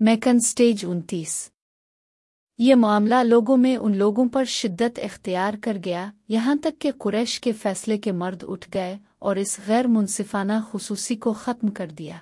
Maken stage انتیس۔ یہ معاملہ لوگوں میں ان لوگوں پر شدت اختیار کر گیا، یہاں تک کہ قریش کے فیصلے کے مرد اٹھ گئے اور اس غیر منصفانہ خصوصی کو ختم کر دیا۔